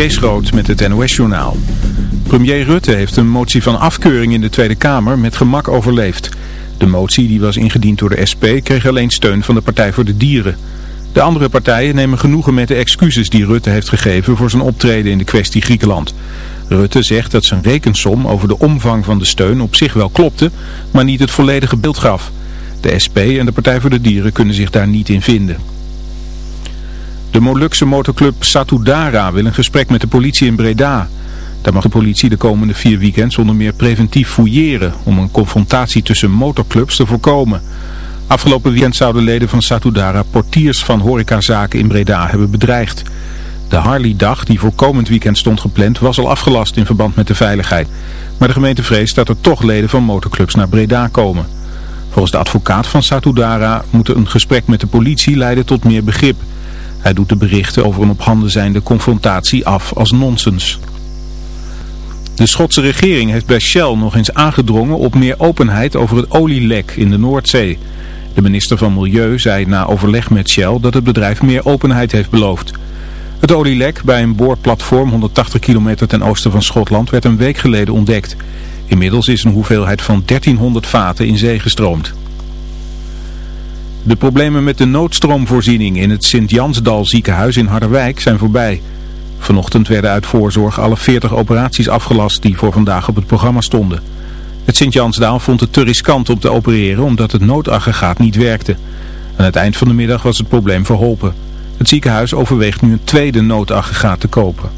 Kees met het NOS-journaal. Premier Rutte heeft een motie van afkeuring in de Tweede Kamer met gemak overleefd. De motie, die was ingediend door de SP, kreeg alleen steun van de Partij voor de Dieren. De andere partijen nemen genoegen met de excuses die Rutte heeft gegeven voor zijn optreden in de kwestie Griekenland. Rutte zegt dat zijn rekensom over de omvang van de steun op zich wel klopte, maar niet het volledige beeld gaf. De SP en de Partij voor de Dieren kunnen zich daar niet in vinden. De Molukse motorclub Satudara wil een gesprek met de politie in Breda. Daar mag de politie de komende vier weekends onder meer preventief fouilleren om een confrontatie tussen motorclubs te voorkomen. Afgelopen weekend zouden leden van Satudara portiers van horecazaken in Breda hebben bedreigd. De Harley-dag die voor komend weekend stond gepland was al afgelast in verband met de veiligheid. Maar de gemeente vreest dat er toch leden van motorclubs naar Breda komen. Volgens de advocaat van Satudara moet een gesprek met de politie leiden tot meer begrip. Hij doet de berichten over een op handen zijnde confrontatie af als nonsens. De Schotse regering heeft bij Shell nog eens aangedrongen op meer openheid over het olielek in de Noordzee. De minister van Milieu zei na overleg met Shell dat het bedrijf meer openheid heeft beloofd. Het olielek bij een boorplatform 180 kilometer ten oosten van Schotland werd een week geleden ontdekt. Inmiddels is een hoeveelheid van 1300 vaten in zee gestroomd. De problemen met de noodstroomvoorziening in het Sint-Jansdal ziekenhuis in Harderwijk zijn voorbij. Vanochtend werden uit voorzorg alle 40 operaties afgelast die voor vandaag op het programma stonden. Het Sint-Jansdal vond het te riskant om te opereren omdat het noodaggregaat niet werkte. Aan het eind van de middag was het probleem verholpen. Het ziekenhuis overweegt nu een tweede noodaggregaat te kopen.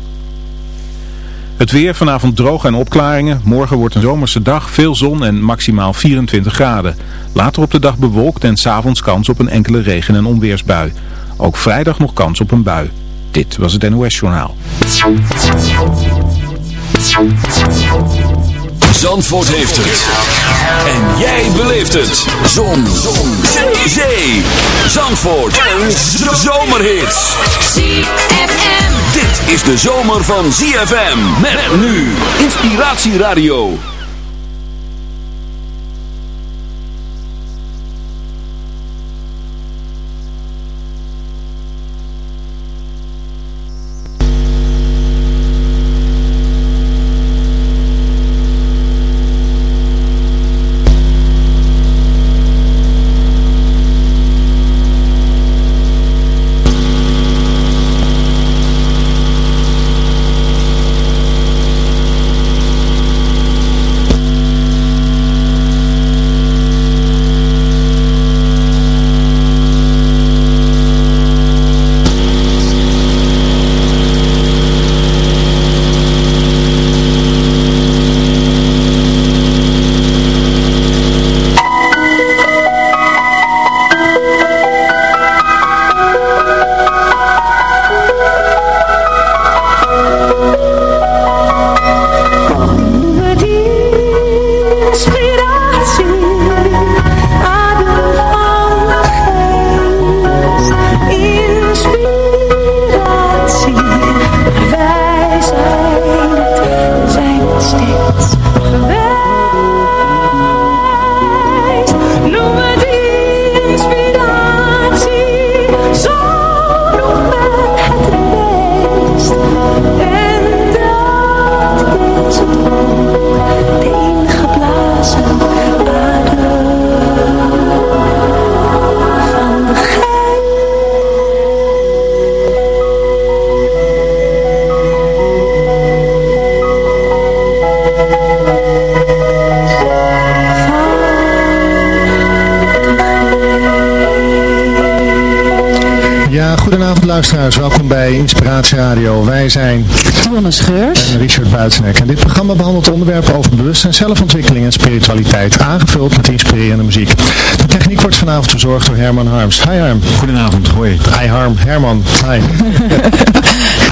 Het weer vanavond droog en opklaringen. Morgen wordt een zomerse dag, veel zon en maximaal 24 graden. Later op de dag bewolkt en s'avonds kans op een enkele regen- en onweersbui. Ook vrijdag nog kans op een bui. Dit was het NOS Journaal. Zandvoort heeft het. En jij beleeft het. Zon. Zon. Zee. Zandvoort. En zomerhits. ZFM. Dit is de zomer van ZFM. Met nu. Inspiratieradio. Wij zijn Dionne Scheurs. en Richard Buitenek. En dit programma behandelt onderwerpen over bewustzijn, zelfontwikkeling en spiritualiteit. Aangevuld met inspirerende muziek. De techniek wordt vanavond verzorgd door Herman Harms. Hi Harm. Goedenavond, hoi. Hi Harm. Herman. Hi.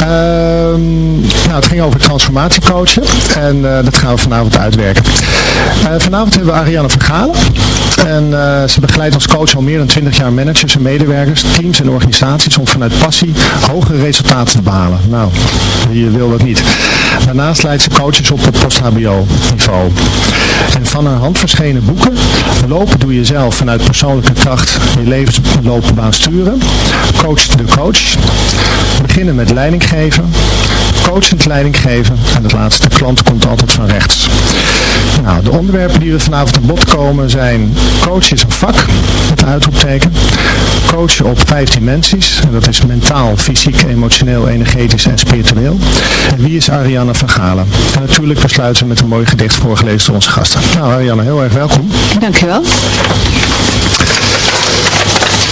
Ehm, nou, het ging over transformatiecoachen en dat gaan we vanavond uitwerken. vanavond hebben we Ariane Vergalen en ze begeleidt als coach al meer dan 20 jaar managers en medewerkers, teams en organisaties om vanuit passie hogere resultaten te behalen. Nou, wie wil dat niet? Daarnaast leidt ze coaches op het post-HBO niveau. En van haar hand verschenen boeken, Lopen doe je zelf vanuit persoonlijke kracht je levensloopbaan sturen, Coach de coach, beginnen met leiding geven, coachend leiding geven en het laatste, klant komt altijd van rechts. Nou, de onderwerpen die we vanavond te bod komen zijn coach is een vak, het uitroepteken, coachen op vijf dimensies, en dat is mentaal, fysiek, emotioneel, energetisch en spiritueel. En wie is Ariane van Galen? En natuurlijk besluiten we met een mooi gedicht voorgelezen door onze gasten. Nou Ariane, heel erg welkom. Dankjewel.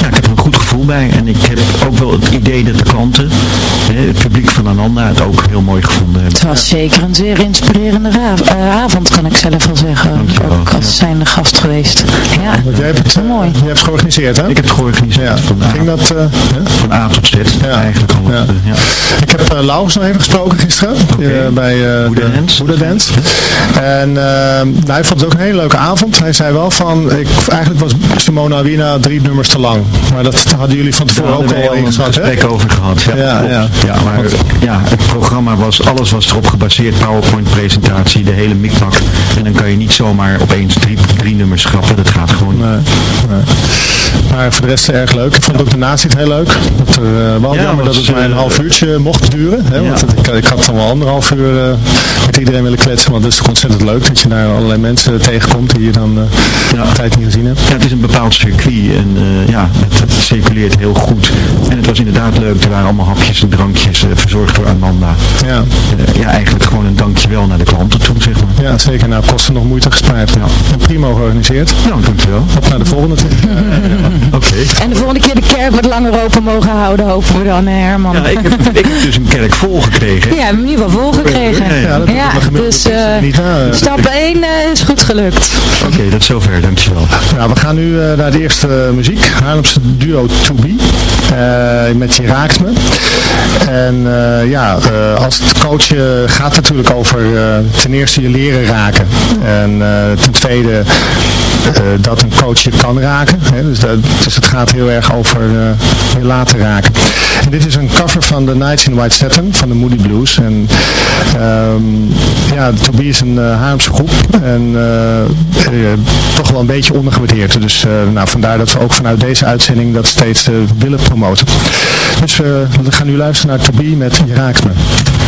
ja, ik heb er een goed gevoel bij. En ik heb ook wel het idee dat de klanten, hè, het publiek van Ananda, het ook heel mooi gevonden hebben. Het was zeker een zeer inspirerende uh, avond, kan ik zelf wel zeggen. Dankjewel. Ook als zijnde gast geweest. Ja, jij hebt het, mooi. Jij hebt het georganiseerd, hè? Ik heb het georganiseerd. Ja. Van, Ging dat, uh, van A tot Z, ja. eigenlijk al. Ja. ja. Ik heb uh, Laurens nog even gesproken gisteren, okay. bij Boeddha Dance. Dance. En nou, hij vond het ook een hele leuke avond. Hij zei wel van, ik, eigenlijk was Simona Wina drie nummers te lang. Maar dat hadden jullie van tevoren ook al een gesprek over gehad. Ja, ja, ja. ja maar ja, het programma was, alles was erop gebaseerd, PowerPoint presentatie, de hele mikmak. En dan kan je niet zomaar opeens drie, drie nummers schrappen, dat gaat gewoon niet. Nee, Maar voor de rest erg leuk. Ik vond ook de naziet heel leuk. Dat er, uh, wel ja, jammer dat het maar een half uurtje mocht duren. Hè, want ik, ik, had dan wel anderhalf uur uh, met iedereen willen kletsen. Want het is toch ontzettend leuk dat je daar allerlei mensen tegenkomt die je dan uh, ja. tijd niet gezien hebt. Ja, het is een bepaald circuit. En ja, het, circuleert heel goed. En het was inderdaad leuk. Er waren allemaal hapjes en drankjes door Amanda. Ja. ja, eigenlijk gewoon een dankjewel naar de klanten toe, zeg maar. Ja, zeker. Nou, kosten nog moeite gespaard. Ja. En prima georganiseerd. Nou, dankjewel. Op naar de volgende. Oké. En de volgende keer de kerk wat langer open mogen houden, hopen we dan, Herman. Ja, ik heb, ik heb dus een kerk vol gekregen. Ja, in ieder geval vol gekregen. Ja, dat ja dus uh, stap 1 uh, is goed gelukt. Oké, okay, dat is zover, dankjewel. Ja, we gaan nu uh, naar de eerste muziek. Haarlemse duo To Be. met Je Raakt Me. En ja, als het coachen gaat natuurlijk over ten eerste je leren raken. En ten tweede dat een coach je kan raken. Hè? Dus, dat, dus het gaat heel erg over je laten raken. En dit is een cover van The Nights in White Satin van de Moody Blues. En um, ja, Toby is een uh, groep en toch wel een beetje ondergewaardeerd. Dus nou, vandaar dat we ook vanuit deze uitzending dat steeds willen promoten. Dus we gaan nu luisteren naar Toby met Je me.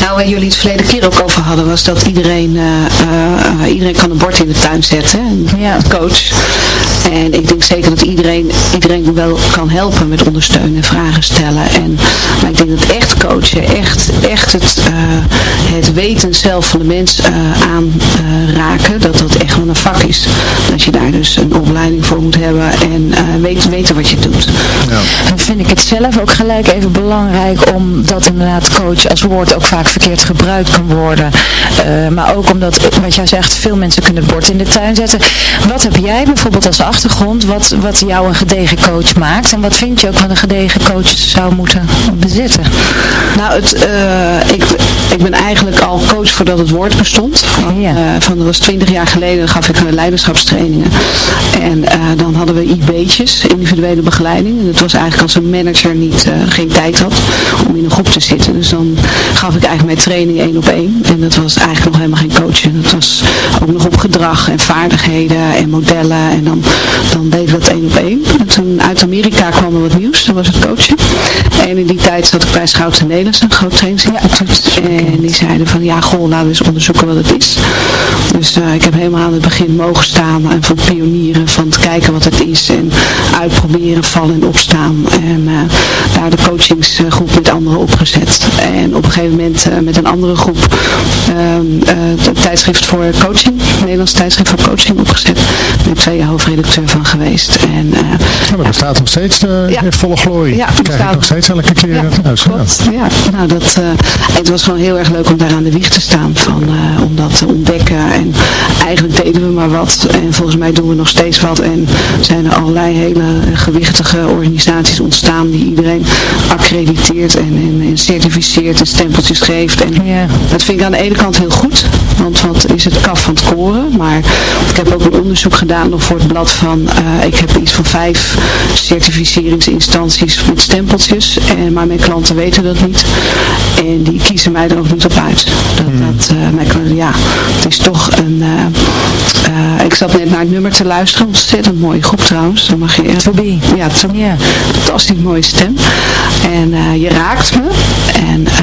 Nou, waar jullie het verleden keer ook over hadden, was dat iedereen, eh, eh, eh, iedereen kan een bord in de tuin zetten, en Ja. coach. En ik denk zeker dat iedereen, iedereen wel kan helpen met ondersteunen, vragen stellen. En, maar ik denk dat echt coachen, echt, echt het, eh, het weten zelf van de mens aanraken, dat dat echt wel een vak is. Dat je daar dus een opleiding voor moet hebben en weet, weten wat je doet. Dan vind ik het zelf ook gelijk even belangrijk omdat inderdaad coach als woord ook vaak verkeerd gebruikt kan worden. Eh, maar ook omdat, wat jij zegt, veel mensen kunnen het bord in de tuin zetten. Wat heb jij bijvoorbeeld als achtergrond wat, wat jou een gedegen coach maakt. En wat vind je ook wat een gedegen coach zou moeten bezitten? Nou, het, eh, ik, ik ben eigenlijk al coach voordat het woord bestond. Van, Ja. eh, van dat was twintig jaar geleden, gaf ik mijn leiderschapstrainingen. En eh, dan hadden we IB'tjes, individuele begeleiding. En was eigenlijk als een manager niet, eh, geen tijd had om in een groep te zitten. Dus dan gaf ik eigenlijk mijn training één op één. En dat was eigenlijk nog helemaal geen coaching. Dat was ook nog op gedrag en vaardigheden en modellen. En dan, dan deden we dat één op één. En toen uit Amerika kwam er wat nieuws, dat was het coachen. En in die tijd zat ik bij Schouten Nederlands, een groot trainingsinstituut. en die zeiden van, ja goh, laten we eens onderzoeken wat het is. Dus eh, ik heb helemaal aan het begin mogen staan en van pionieren, van te kijken wat het is. En uitproberen, vallen en opstaan. En eh, daar de coachingsgroep met anderen opgezet. En op een gegeven moment eh, met een andere groep ehm, eh, het tijdschrift voor coaching, het Nederlands tijdschrift voor coaching opgezet. Daar ben ik twee jaar hoofdredacteur van geweest. En, eh, Ja, maar dat staat nog steeds Ja. in volle glorie. Ja, Krijg ik nog steeds elke keer Ja, uit. Ja. nou dat, het was gewoon heel erg leuk om daar aan de wieg te staan, van, om dat te ontdekken. En eigenlijk deden we maar wat en volgens mij doen we nog steeds wat. En zijn er allerlei hele gewichtige organisaties ontstaan die iedereen accrediteert en, en, en certificeert en stempeltjes geeft. En Ja. dat vind ik aan de ene kant heel goed, want wat is het kaf van het koren. Maar ik heb ook een onderzoek gedaan nog voor het blad van, eh, ik heb iets van vijf certificeringsinstanties met stempeltjes. En, maar mijn klanten weten dat niet. En die kiezen mij er ook niet op uit. Dat, dat, eh, mijn klanten, ja, het is toch een, eh, eh, ik zat net naar het nummer te luisteren, ontzettend mooie groep trouwens. Dan mag je, To be. ja, to be. Ja. Fantastisch mooie stem. En eh, je raakt me. En eh,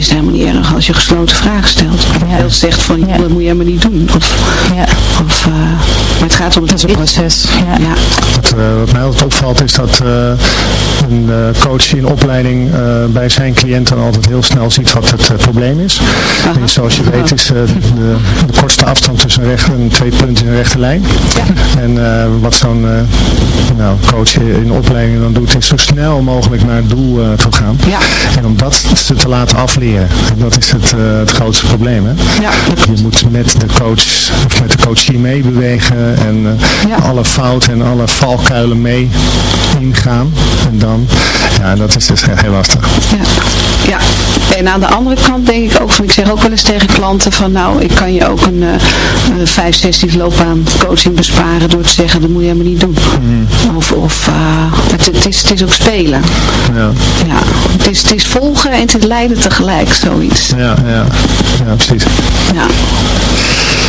het helemaal niet erg als je gesloten vragen stelt. Of Ja. heel zegt van, Ja. dat moet je helemaal niet doen. Of, ja. of, eh, maar het gaat om het Dat is een proces. Ja. Ja. Wat, eh, wat mij altijd opvalt is dat eh, een eh, coach in opleiding eh, bij zijn cliënten altijd heel snel ziet wat het probleem is. Aha. En zoals je weet is de, de kortste afstand tussen een rechte en twee punten in een rechte lijn. En eh, wat zo'n eh, nou, coach in opleiding dan doet is zo snel mogelijk naar het doel eh, toe gaan. Ja. En om dat te laten afleren. En dat is het, eh, het grootste probleem. Hè? Ja. Je moet met de coach of met de coachie meebewegen en eh, Ja. alle fouten en alle valkuilen mee ingaan. En dan, ja, dat is dus heel lastig. Ja. ja, en aan de andere kant denk ik ook van, ik zeg ook wel eens tegen klanten van nou, ik kan je ook een eh, vijf sessies loopbaan coaching besparen door te zeggen, dat moet je helemaal niet doen. Of, of eh, het, het, is, het is ook spelen. Ja, Ja, het is, het is volgen en het is leiden tegelijk, zoiets. ja, ja, ja precies. Ja,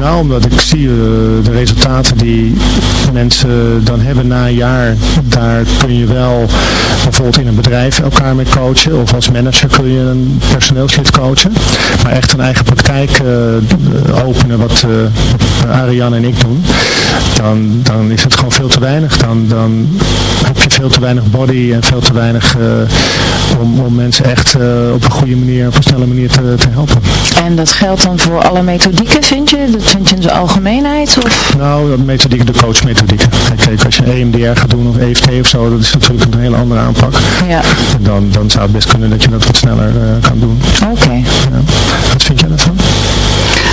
Nou, omdat ik zie eh, de resultaten die mensen dan hebben na een jaar. Daar kun je wel bijvoorbeeld in een bedrijf elkaar mee coachen. Of als manager kun je een personeelslid coachen. Maar echt een eigen praktijk eh, openen wat eh, Ariane en ik doen. Dan, dan is het gewoon veel te weinig. Dan, dan heb je veel te weinig body en veel te weinig om, om mensen echt op een goede manier, op een snelle manier te helpen. En dat geldt dan voor alle methodieken, vind je? Vind je in zijn algemeenheid? Of? Nou, de methodiek, de coachmethodiek. Kijk, als je EMDR gaat doen of EFT of zo, dat is natuurlijk een hele andere aanpak. Ja. Dan, dan zou het best kunnen dat je dat wat sneller uh, kan doen. Oké. Ja. Wat vind jij daarvan?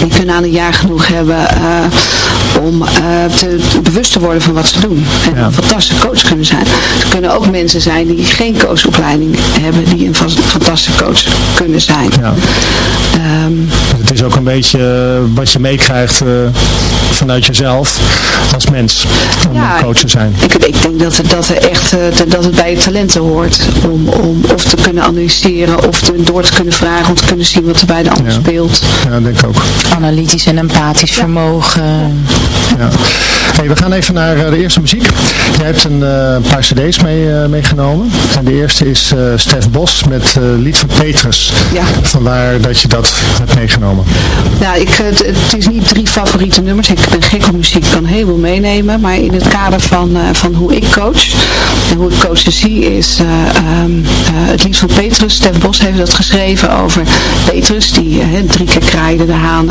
die kunnen aan een jaar genoeg hebben uh, om uh, te, bewust te worden van wat ze doen. En ja. een fantastische coach kunnen zijn. Er kunnen ook mensen zijn die geen coachopleiding hebben, die een fantastische coach kunnen zijn. Ja. Um, het is ook een beetje wat je meekrijgt uh, vanuit jezelf als mens om ja, coach te zijn. Ik, ik denk dat, het, dat, er echt, dat het bij je talenten hoort om, om of te kunnen analyseren of te, door te kunnen vragen om te kunnen zien wat er bij de ander ja. speelt. Ja, denk ik ook analytisch en empathisch vermogen. Ja. Hey, we gaan even naar uh, de eerste muziek. Jij hebt een uh, paar cd's mee, uh, meegenomen. En de eerste is Stef Bos met lied van Petrus. Ja. Vandaar dat je dat hebt meegenomen. Nou, ik, het, het, is niet drie favoriete nummers. Ik ben gek op muziek, ik kan heel veel meenemen. Maar in het kader van, van hoe ik coach en hoe ik coachen zie is um, het lied van Petrus. Stef Bos heeft dat geschreven over Petrus die drie keer kraaide de haan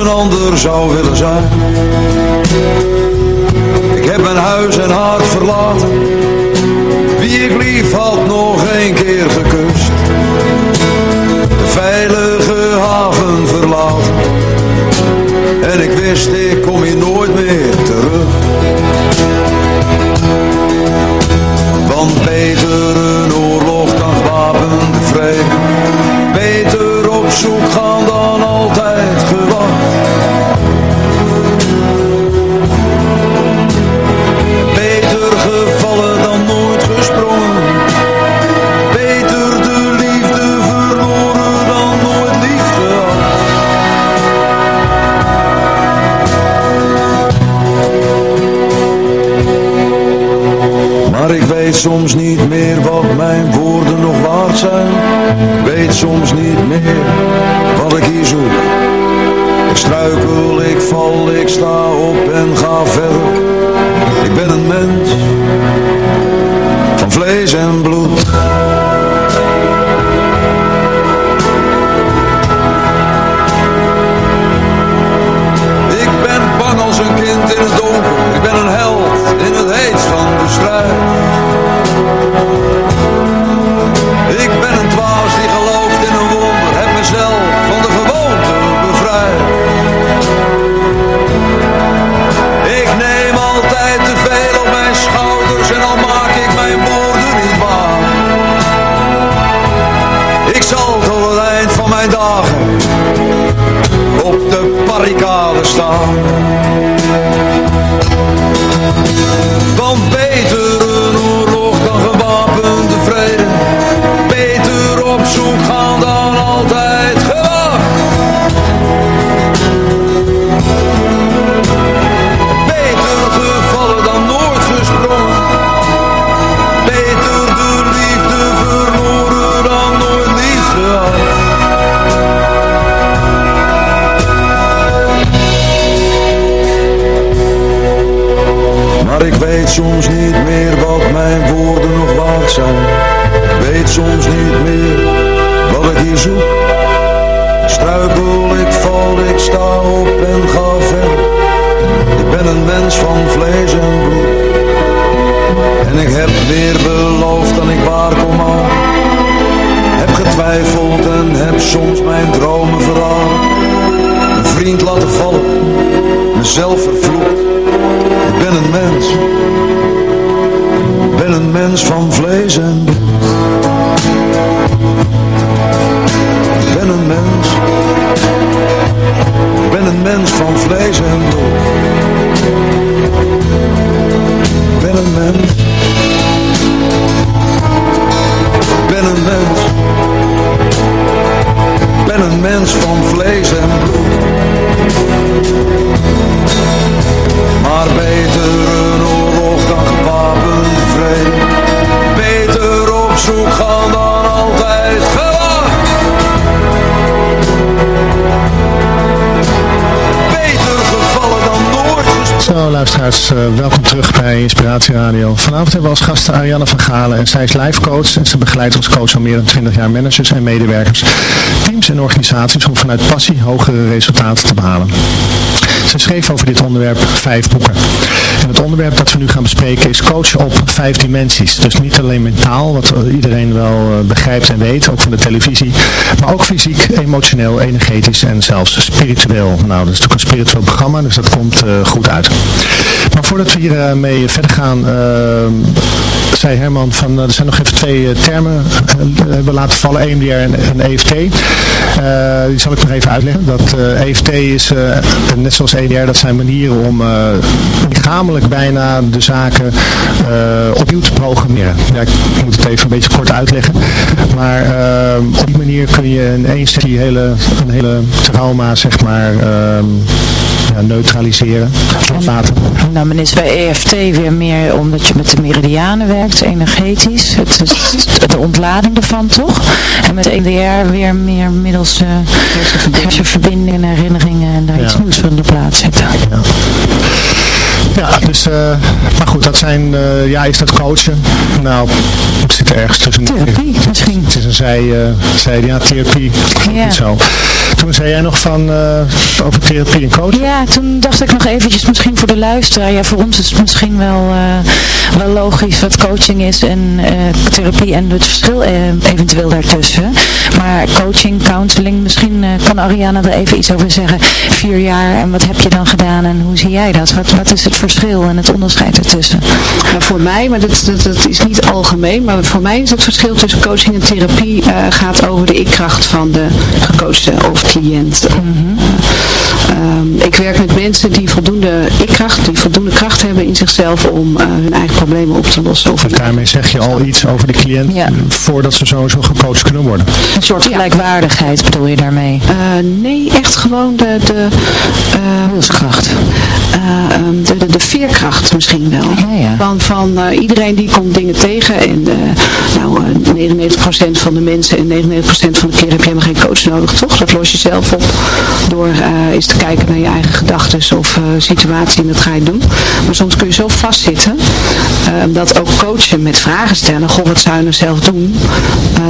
Een ander zou willen zijn. Zo luisteraars, eh, welkom terug bij Inspiratie Radio. Vanavond hebben we als gasten Ariane van Galen en zij is life coach en ze begeleidt als coach al meer dan 20 jaar managers en medewerkers, teams en organisaties om vanuit passie hogere resultaten te behalen. Ze schreef over dit onderwerp vijf boeken. Het onderwerp dat we nu gaan bespreken is coachen op vijf dimensies. Dus niet alleen mentaal, wat iedereen wel eh, begrijpt en weet, ook van de televisie, maar ook fysiek, emotioneel, energetisch en zelfs spiritueel. Nou, dat is natuurlijk een spiritueel programma, dus dat komt eh, goed uit. Maar voordat we hiermee mee verder gaan, eh, zei Herman van, er zijn nog even twee termen hebben laten vallen, EMDR en, en EFT. die zal ik nog even uitleggen. Dat EFT is, net zoals EDR, dat zijn manieren om lichamelijk bijna de zaken opnieuw te programmeren. Ja, ik moet het even een beetje kort uitleggen. Maar op die manier kun je in één hele, een hele trauma, zeg maar, ja, neutraliseren. Laten. Nou, men is bij EFT weer meer omdat je met de meridianen werkt, energetisch. Het is de ontlading ervan, toch? En met EDR weer meer middels uh, hersenverbindingen, herinneringen en daar iets nieuws van de plaats zetten. Ja. Ja, dus, uh, maar goed, dat zijn, uh, ja, is dat coachen? Nou, het zit er ergens tussen. Therapie misschien. Het is een zij, uh, zij ja, therapie, Ja. niet zo. Toen zei jij nog van, over therapie en coaching? Ja, toen dacht ik nog eventjes misschien voor de luisteraar. Ja, voor ons is het misschien wel, wel logisch wat coaching is en therapie en het verschil eventueel daartussen. Maar coaching, counseling, misschien kan Ariana er even iets over zeggen. Vier jaar en wat heb je dan gedaan en hoe zie jij dat? Wat, wat is het verschil en het onderscheid ertussen? Nou, voor mij, maar dat, dat, dat, is niet algemeen, maar voor mij is het verschil tussen coaching en therapie uh, gaat over de ikkracht van de gecoachte of cliënt. Mhm. Uh, ik werk met mensen die voldoende ikkracht, die voldoende kracht hebben in zichzelf om uh, hun eigen problemen op te lossen. Of en daarmee zeg je al iets over de cliënt ja. voordat ze sowieso gecoacht kunnen worden. Een soort gelijkwaardigheid bedoel je daarmee? Uh, nee, echt gewoon de, de wilskracht. Um, de, de, de, veerkracht misschien wel. Ja, ja. Van, van uh, iedereen die komt dingen tegen en uh, nou, uh, 99% van de mensen en 99% van de keer heb je helemaal geen coach nodig, toch? Dat los je zelf op door eens te kijken naar je eigen gedachten of situatie en dat ga je doen. Maar soms kun je zo vastzitten dat ook coachen met vragen stellen, goh wat zou je nou zelf doen,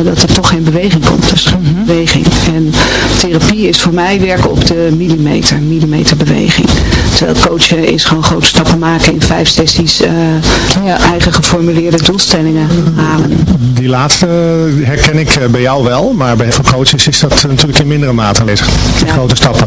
dat er toch geen beweging komt. Dus geen Mhm. beweging. En therapie is voor mij werken op de millimeter, millimeter beweging. Terwijl coachen is gewoon grote stappen maken in vijf sessies uh, ja. eigen geformuleerde doelstellingen halen. Die laatste herken ik bij jou wel, maar bij veel coaches is dat natuurlijk in mindere mate aanwezig. Ja. grote stappen.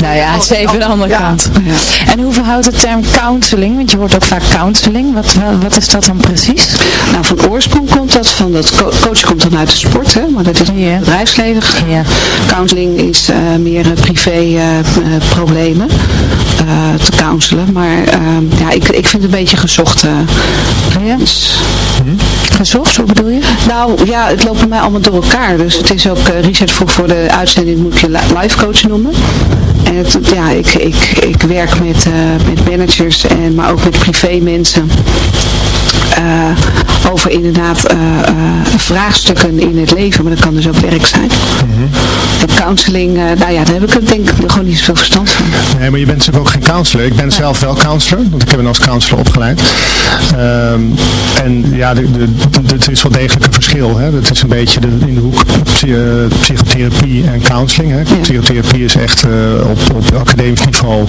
Nou ja, het is even de andere Ja. kant. Ja. En hoe verhoudt de term counseling? Want je hoort ook vaak counseling. Wat, wat, wat is dat dan precies? Nou, van oorsprong komt dat van dat co coach komt dan uit de sport, hè, maar dat is het bedrijfsleven. Ja. Counseling is eh, meer eh, privé eh, problemen eh, te counselen, maar eh, ja, ik, ik vind het een beetje gezocht. Dus- Gezocht, hoe bedoel je? nou ja, het loopt bij mij allemaal door elkaar. Dus het is ook, eh, vroeg voor de uitzending, moet je li- life coach noemen. En het, ja, ik, ik, ik werk met, eh, met managers, en, maar ook met privé mensen. Over inderdaad vraagstukken in het leven, maar dat kan dus ook werk zijn. En counseling, nou ja, daar heb ik er denk ik gewoon niet zoveel verstand van. Nee, maar je bent natuurlijk ook geen counselor. Ik ben zelf wel counselor, want ik heb hem als counselor opgeleid. Ehm, en ja, er is wel degelijk een verschil. Hè? Dat is een beetje de, in de hoek psychotherapie en counseling. Hè? Psychotherapie is echt uh, op, op academisch niveau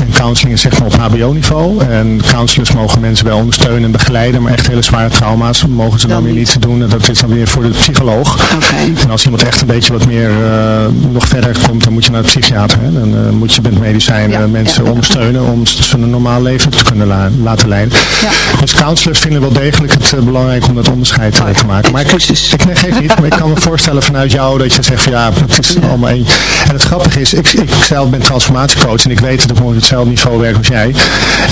en counseling is zeg maar op hbo-niveau. En counselors mogen mensen wel ondersteunen en begeleiden, maar echt hele zware trauma's mogen ze dan, weer niet doen. En dat is dan weer voor de psycholoog. Okay. En als iemand echt een beetje wat meer uh, nog verder komt, dan moet je naar de psychiater. Hè? Dan uh, moet je met medicijnen mensen ondersteunen om ze een normaal leven te kunnen la laten leiden. Dus counselors vinden wel degelijk het belangrijk om dat onderscheid te maken. Maar ik, ik, geef niet, maar ik kan me voorstellen vanuit jou dat je zegt van ja, het is allemaal één. En het grappige is, ik, ik zelf ben transformatiecoach en ik weet dat ik op hetzelfde niveau werk als jij.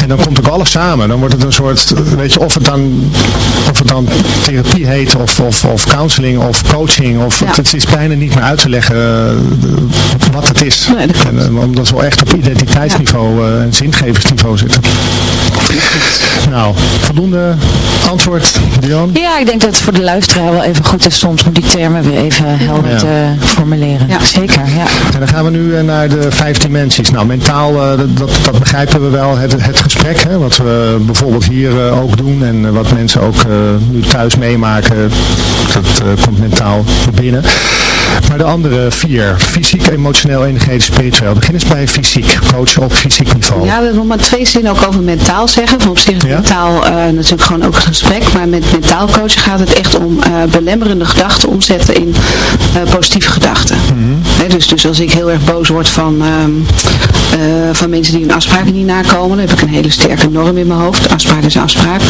En dan komt ook alles samen. Dan wordt het een soort, weet je, of het dan, of het dan therapie heet of, of, of counseling of coaching. Of, Het is bijna niet meer uit te leggen uh, wat het is. Nee, en, uh, omdat we echt op identiteitsniveau uh, en zingeversniveau zitten. Nou, voldoende antwoord, Dion? Ja, ik denk dat het voor de luisteraar wel even goed is soms om die termen weer even helder ja. te formuleren. Ja. Zeker, ja. En dan gaan we nu naar de vijf dimensies. Nou, mentaal, dat, dat begrijpen we wel. Het, het gesprek, hè, wat we bijvoorbeeld hier ook doen en wat mensen ook nu thuis meemaken, dat komt mentaal binnen. Maar de andere vier, fysiek, emotioneel, energetisch, spiritueel. Begin eens bij fysiek, coachen op fysiek niveau. Ja, we willen maar twee zinnen ook over mentaal zeggen. Van op zich ja? mentaal uh, natuurlijk gewoon ook het gesprek. Maar met mentaal coachen gaat het echt om uh, belemmerende gedachten omzetten in uh, positieve gedachten. Mm -hmm. He, dus, dus als ik heel erg boos word van, van mensen die hun afspraken niet nakomen, dan heb ik een hele sterke norm in mijn hoofd. Afspraak is afspraak.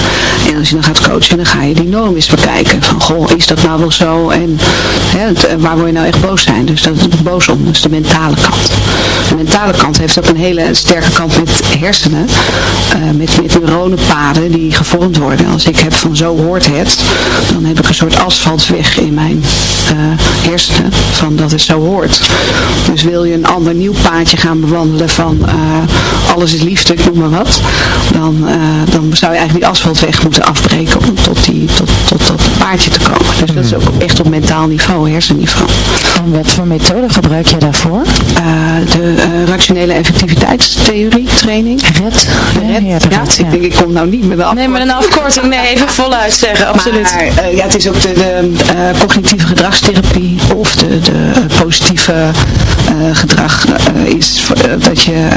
En als je dan gaat coachen, dan ga je die norm eens bekijken. Van, goh, is dat nou wel zo? En he, waar word je nou echt boos zijn? Dus dat is boos om, dus de mentale kant. De mentale kant heeft ook een hele sterke kant met hersenen. Uh, met, met neuronenpaden die gevormd worden. Als ik heb van zo hoort het, dan heb ik een soort asfaltweg in mijn uh, hersenen. Van dat het zo hoort. Dus wil je een ander nieuw paadje gaan bewandelen van uh, alles is liefde, ik noem maar wat. Dan, dan zou je eigenlijk die asfaltweg moeten afbreken om tot, die, tot, tot dat paadje te komen. Dus dat is ook echt op mentaal niveau, hersenniveau. En wat voor methode gebruik je daarvoor? Uh, de uh, rationele effectiviteitstheorie training. RED. RED. Ja, ja, ja, ik denk ik kom nou niet met een afkorting. Nee, met een afkorting. Nee, even voluit zeggen, absoluut. Maar uh, ja, het is ook de, de cognitieve gedragstherapie of de, de positieve gedrag is dat je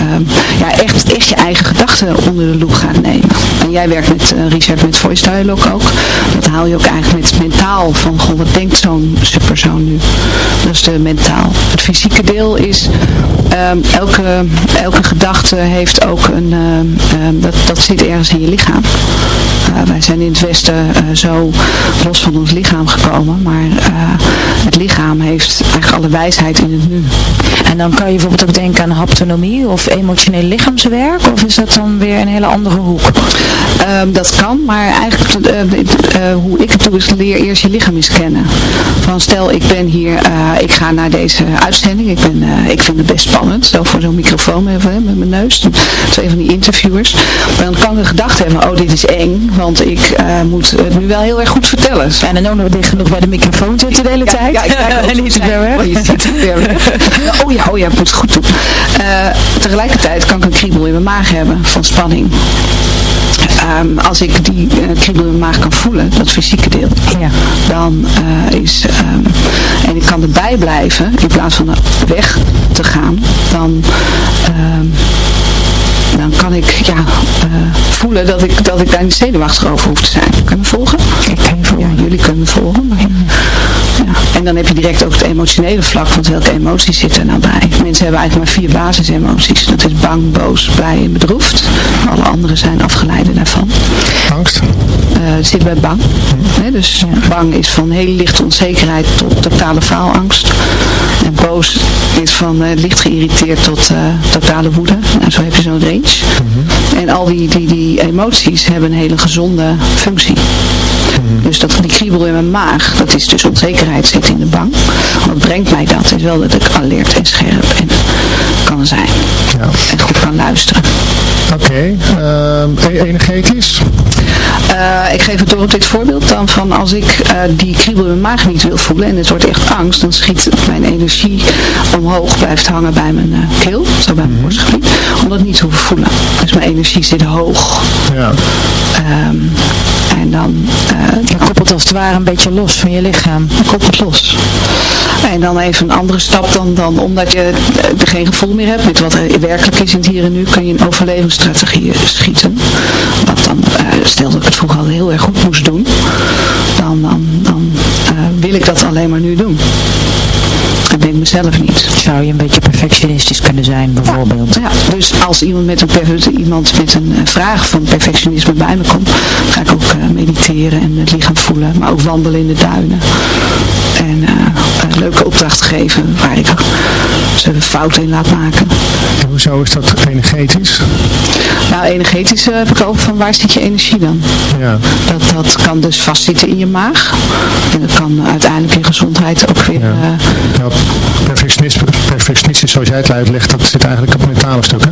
ja, echt, echt je eigen gedachten onder de loep gaat nemen. En jij werkt met Richard met Voice Dialogue ook. Dat haal je ook eigenlijk met mentaal van, goh, wat denkt zo'n persoon nu? Is de mentaal. Het fysieke deel is, um, elke, elke gedachte heeft ook een, um, um, dat, dat zit ergens in je lichaam. Uh, wij zijn in het Westen uh, zo los van ons lichaam gekomen, maar uh, het lichaam heeft eigenlijk alle wijsheid in het nu. En dan kan je bijvoorbeeld ook denken aan haptonomie of emotioneel lichaamswerk, of is dat dan weer een hele andere hoek? dat kan, maar eigenlijk hoe ik het doe is leer eerst je lichaam eens kennen. Van stel ik ben hier, ik ga naar deze uitzending, ik, ben, ik vind het best spannend, zo voor zo'n microfoon met, met mijn neus, twee van die interviewers. Maar dan kan ik een gedachte hebben, oh dit is eng, want ik uh, moet het nu wel heel erg goed vertellen. En dan ook nog dicht genoeg bij de microfoon zitten de hele ja, tijd. Ja, ik en niet weg. Oh, je ziet het weer Oh ja, oh ja, ik moet het goed doen. Tegelijkertijd kan ik een kriebel in mijn maag hebben van spanning. Um, als ik die uh, kriebel in mijn maag kan voelen, dat fysieke deel, ja. dan uh, is, um, en ik kan erbij blijven, in plaats van weg te gaan, dan... Um, dan kan ik ja, uh, voelen dat ik, dat ik daar niet zenuwachtig over hoef te zijn. Kan je me volgen? Ik kan je volgen. Ja, jullie kunnen me volgen. Maar, ja. En dan heb je direct ook het emotionele vlak, want welke emoties zitten er nou bij? Mensen hebben eigenlijk maar vier basisemoties. Dat is bang, boos, blij en bedroefd. Alle andere zijn afgeleiden daarvan. Angst? Uh, zit bij bang. Hm. He, dus bang is van hele lichte onzekerheid tot totale faalangst. En boos is van uh, licht geïrriteerd tot uh, totale woede. Nou, zo heb je zo'n range. Mm -hmm. En al die, die, die emoties hebben een hele gezonde functie. -hmm. Dus dat die kriebel in mijn maag, dat is dus onzekerheid zit in de bang. Wat brengt mij dat? Is wel dat ik alert en scherp en kan zijn. Ja. En goed kan luisteren. Oké, okay. energetisch? Uh, ik geef het door op dit voorbeeld dan van als ik uh, die kriebel in mijn maag niet wil voelen en het wordt echt angst, dan schiet mijn energie omhoog, blijft hangen bij mijn uh, keel, zo bij mijn borstgebied, om dat niet te hoeven voelen. Dus mijn energie zit hoog. Ja. Um, en dan... je koppelt als het ware een beetje los van je lichaam. Je koppelt los. En dan even een andere stap dan, dan omdat je er geen gevoel meer hebt met wat er werkelijk is in het hier en nu, kun je een overlevingsstrategie schieten. Wat dan, stel dat ik het vroeger al heel erg goed moest doen, dan, dan, dan uh, wil ik dat alleen maar nu doen. Dat ben ik mezelf niet. Zou je een beetje perfectionistisch kunnen zijn, bijvoorbeeld? Ja, ja. dus als iemand met een, iemand met een vraag van perfectionisme bij me komt, ga ik ook uh, mediteren en het lichaam voelen, maar ook wandelen in de duinen. En een leuke opdracht geven waar ik ze fouten in laat maken. En hoezo is dat energetisch? Nou, energetisch heb ik over van waar zit je energie dan? Ja. Dat, dat kan dus vastzitten in je maag. En dat kan uiteindelijk in gezondheid ook weer... Ja. Uh, nou, perfectionisme, perfectionistisch zoals jij het uitlegt, dat zit eigenlijk op het mentale stuk, hè?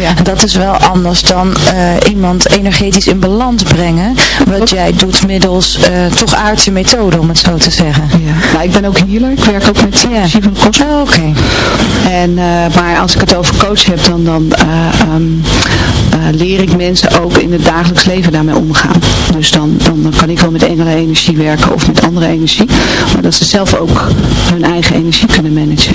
Ja. En dat is wel anders dan uh, iemand energetisch in balans brengen. Wat jij doet middels uh, toch aardse methode, om het zo te zeggen. Ja. Nou, ik ben ook healer. Ik werk ook met ja. energie van de kosmos. Oh, Oké. Okay. En, uh, maar als ik het over coach heb, dan, dan um, leer ik mensen ook in het dagelijks leven daarmee omgaan. Dus dan, dan, kan ik wel met engelen energie werken of met andere energie. Maar dat ze zelf ook hun eigen energie kunnen managen.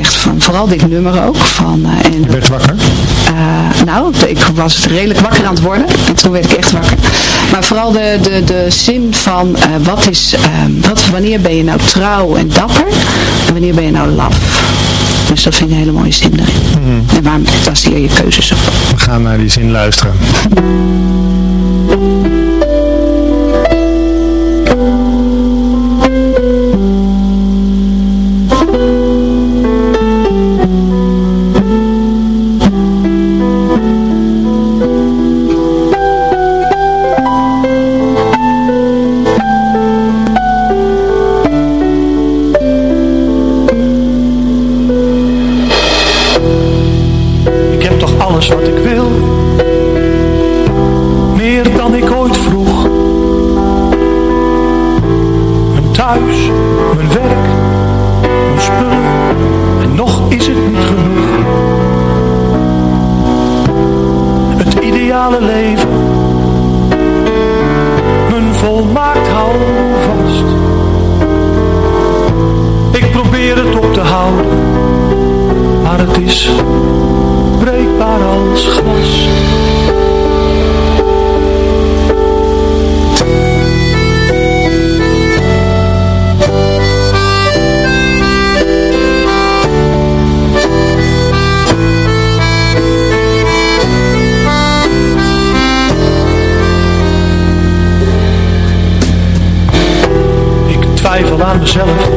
echt van, vooral dit nummer ook. Van, uh, en, je werd wakker? Uh, nou, ik was redelijk wakker aan het worden. En toen werd ik echt wakker. Maar vooral de, de, de zin van, uh, wat is, wat, wanneer ben je nou trouw en dapper? En wanneer ben je nou laf? Dus dat vind ik een hele mooie zin erin. Mm. En waar baseer je keuzes op? We gaan naar die zin luisteren. leven. Mijn volmaakt hou vast. Ik probeer het op te houden, maar het is mezelf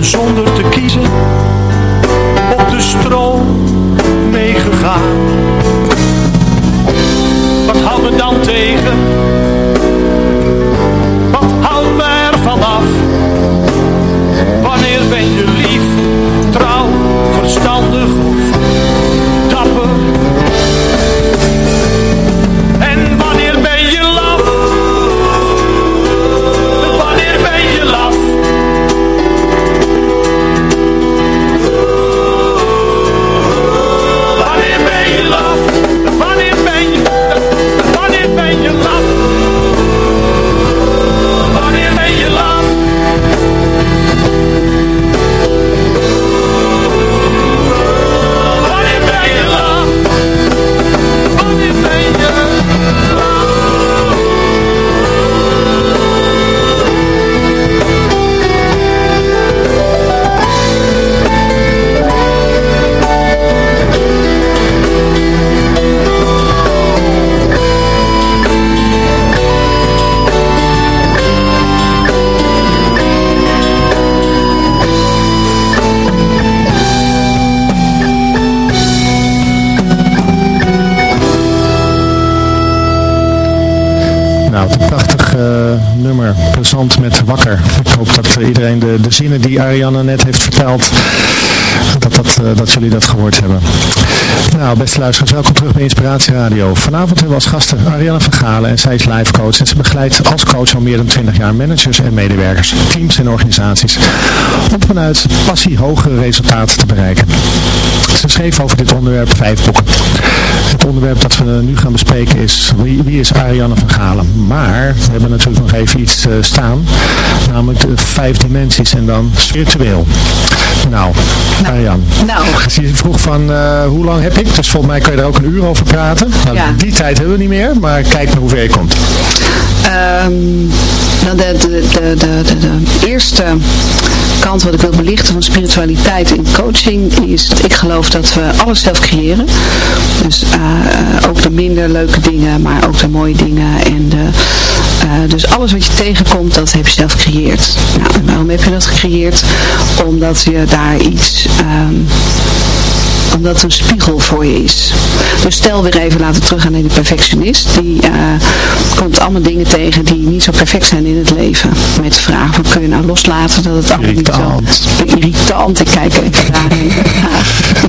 zonder te kiezen op de stroom meegegaan. Wat houdt me dan tegen? Dat jullie dat gehoord hebben. Nou, beste luisteraars, welkom terug bij Inspiratie Radio. Vanavond hebben we als gasten Ariane van Galen en zij is life coach. En ze begeleidt als coach al meer dan 20 jaar managers en medewerkers, teams en organisaties. Om vanuit passie hogere resultaten te bereiken. Ze schreef over dit onderwerp vijf boeken. Het onderwerp dat we nu gaan bespreken is wie, wie is Ariane van Galen. Maar we hebben natuurlijk nog even iets eh, staan. Namelijk de vijf dimensies en dan spiritueel. Nou, Ariane. Nou. Je vroeg van eh, hoe lang heb ik? Dus volgens mij kan je er ook een uur over praten. Nou, Ja. Die tijd hebben we niet meer, maar kijk naar hoe ver je komt. Ehm, nou, de, de, de, de, de, de eerste kant wat ik wil belichten van spiritualiteit in coaching is dat ik geloof dat we alles zelf creëren. Dus eh, ook de minder leuke dingen, maar ook de mooie dingen. En de, eh, dus alles wat je tegenkomt, dat heb je zelf gecreëerd. Nou, en waarom heb je dat gecreëerd? Omdat je daar iets... ehm, omdat het een spiegel voor je is. Dus stel weer even laten teruggaan naar die perfectionist. Die eh, komt allemaal dingen tegen die niet zo perfect zijn in het leven. Met de vraag van kun je nou loslaten dat het allemaal niet zo irritant. Ik kijk even daarheen.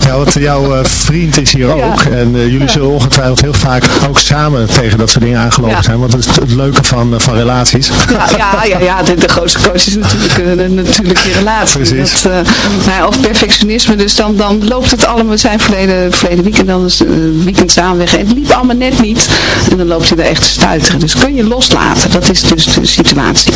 Ja, want jouw eh, vriend is hier Ja. ook. En eh, jullie zullen ongetwijfeld heel vaak ook samen tegen dat soort dingen aangelopen Ja. zijn. Want dat is het leuke van, eh, van relaties. Ja, ja, ja, de, de grootste coach is natuurlijk, eh, natuurlijk je relatie. Precies. Dat, eh, nou of perfectionisme, dus dan, dan loopt het allemaal, we zijn verleden, verleden weekend dan een weekend samen weg en het liep allemaal net niet. En dan loopt je er echt te stuiteren. Dus kun je loslaten, dat is dus de situatie.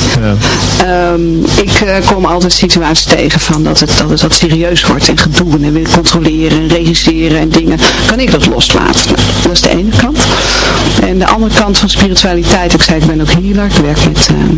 Ehm, ik eh, kom altijd situaties tegen van dat het, dat het wat serieus wordt en gedoe en weer controleren en regisseren en dingen. Kan ik dat loslaten? Dat is de ene kant. En de andere kant van spiritualiteit, ik zei ik ben ook healer, ik werk met, ehm,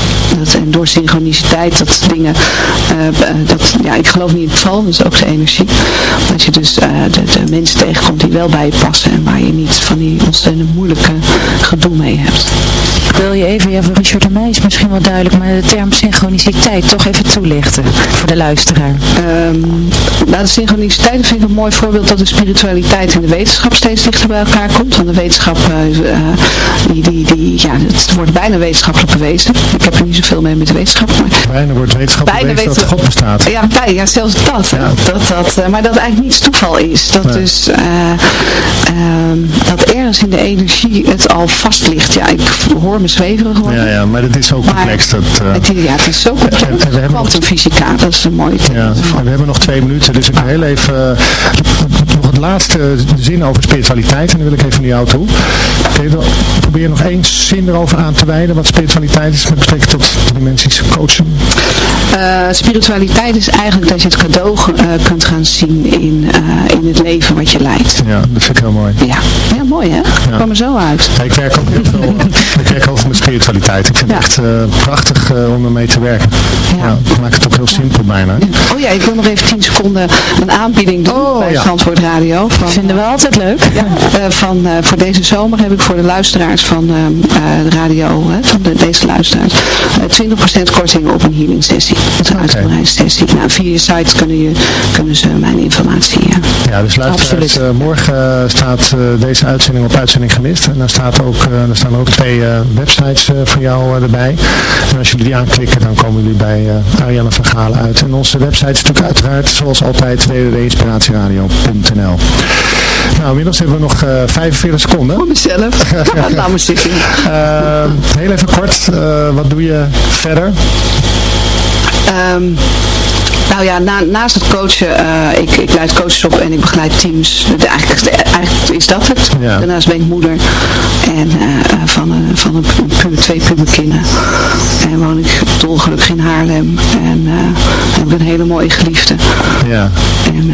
Dat, en door synchroniciteit, dat dingen, uh, dat, ja, ik geloof niet in het val, dat is ook de energie. Dat je dus uh, de, de, mensen tegenkomt die wel bij je passen en waar je niet van die ontzettend moeilijke gedoe mee hebt. Ik wil je even, ja voor Richard en mij is misschien wel duidelijk, maar de term synchroniciteit toch even toelichten voor de luisteraar. Um, nou, de synchroniciteit vind ik een mooi voorbeeld dat de spiritualiteit en de wetenschap steeds dichter bij elkaar komt. Want de wetenschap, uh, die, die, die, ja, het wordt bijna wetenschappelijk bewezen. Ik heb er niet zoveel mee met wetenschap. Maar bijna wordt wetenschappelijk bewezen dat God bestaat. Ja, bijna, ja zelfs dat, ja. dat, dat Maar dat eigenlijk niets toeval is. Dat nee. dus, um, dat ergens in de energie het al vast ligt. Ja, ik hoor me zweverig worden. Ja, ja, maar het is zo complex. dat, uh, het, ja, het is zo complex. En, en Quantumfysica, dat is een mooie ja, we hebben nog twee minuten, dus ik wil heel even laatste zin over spiritualiteit. En dan wil ik even naar jou toe. Probeer nog één zin erover aan te wijden wat spiritualiteit is met betrekking tot dimensies coachen. Uh, spiritualiteit is eigenlijk dat je het cadeau uh, kunt gaan zien in, in het leven wat je leidt. Ja, dat vind ik heel mooi. Ja, ja mooi hè? Ja. kwam er zo uit. Ja, ik werk ook heel veel ik werk over met spiritualiteit. Ik vind het echt prachtig om ermee te werken. Ja. ik maak het ook heel simpel bijna. Oh ja, ik wil nog even 10 seconden een aanbieding doen oh, bij ja. Zandvoort Radio. Van, Vinden we altijd leuk. Ja, uh, van, uh, voor deze zomer heb ik voor de luisteraars van uh, de radio, van de, deze luisteraars, 20% korting op een healing sessie. Een uitgebreide sessie. Nou, via je site kunnen, je, kunnen ze mijn informatie. Ja, ja dus luisteraars, morgen staat deze uitzending op uitzending gemist. En dan, staat ook, dan staan ook twee websites voor jou erbij. En als jullie die aanklikken, dan komen jullie bij Ariane van Galen uit. En onze website is natuurlijk uiteraard, zoals altijd, www.inspiratieradio.nl Nou, inmiddels hebben we nog uh, 45 seconden. Voor mezelf. ja, nou, zitten. Heel even kort, wat doe je verder? Um, nou ja, na, naast het coachen, uh, ik, ik leid coaches op en ik begeleid teams. Eigenlijk, eigenlijk is dat het. Ja. Daarnaast ben ik moeder en, uh, van, een, van een, een, twee puberkinderen. En woon ik dolgelukkig in Haarlem. En uh, heb ik een hele mooie geliefde. Ja. En,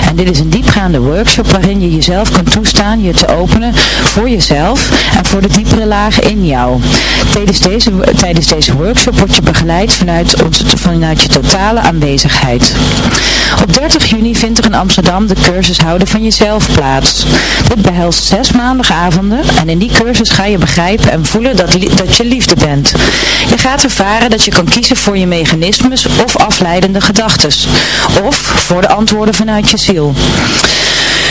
en dit is een diepgaande workshop waarin je jezelf kunt toestaan je te openen voor jezelf en voor de diepere lagen in jou. Tijdens deze, tijdens deze workshop word je begeleid vanuit, ons, vanuit je totale aanwezigheid. Op 30 juni vindt er in Amsterdam de cursus Houden van Jezelf plaats. Dit behelst zes maandagavonden en in die cursus ga je begrijpen en voelen dat, dat je liefde bent. Je gaat ervaren dat je kan kiezen voor je mechanismes of afleidende gedachten. Of voor de antwoorden vanuit je ziel.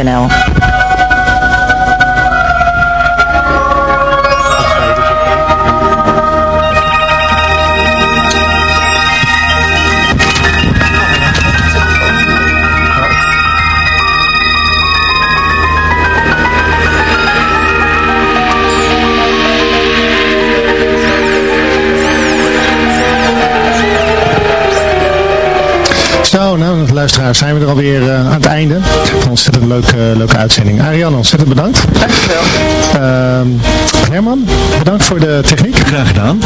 Zo, nou luisteraars zijn we er alweer uh, aan het einde. Een ontzettend leuke, leuke uitzending. Ariane, ontzettend bedankt. Dankjewel. Uh, Herman, bedankt voor de techniek. Graag gedaan.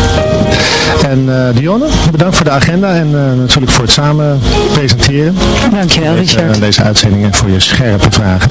En uh, Dionne, bedankt voor de agenda en uh, natuurlijk voor het samen presenteren. Dankjewel deze, Richard. deze uitzending en voor je scherpe vragen.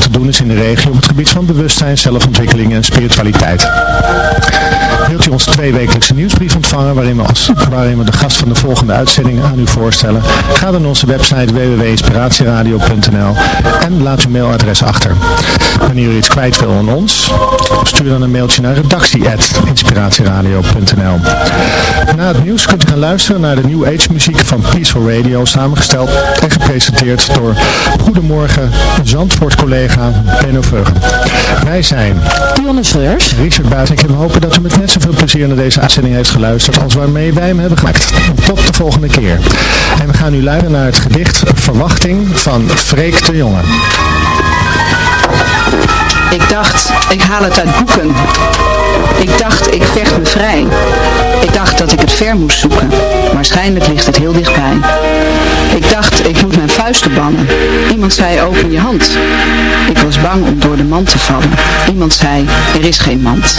te doen is in de regio op het gebied van bewustzijn, zelfontwikkeling en spiritualiteit. U onze tweewekelijkse nieuwsbrief ontvangen waarin we, als, waarin we de gast van de volgende uitzending aan u voorstellen? Ga dan naar onze website www.inspiratieradio.nl en laat uw mailadres achter. Wanneer u iets kwijt wil aan ons, stuur dan een mailtje naar redactie.inspiratieradio.nl Na het nieuws kunt u gaan luisteren naar de New Age muziek van Peaceful Radio, samengesteld en gepresenteerd door Goedemorgen Zandvoort collega Benno Veugen. Wij zijn Dionne Richard Buitink en we hopen dat u met net zoveel plezier naar deze uitzending heeft geluisterd als waarmee wij hem hebben gemaakt. Tot de volgende keer. En we gaan nu luisteren naar het gedicht Verwachting van Freek de Jonge. Ik dacht, ik haal het uit boeken. Ik dacht, ik vecht me vrij. Ik dacht dat ik het ver moest zoeken. Waarschijnlijk ligt het heel dichtbij. Ik dacht, ik moet mijn vuisten bannen. Iemand zei, open je hand. Ik was bang om door de mand te vallen. Iemand zei, er is geen mand.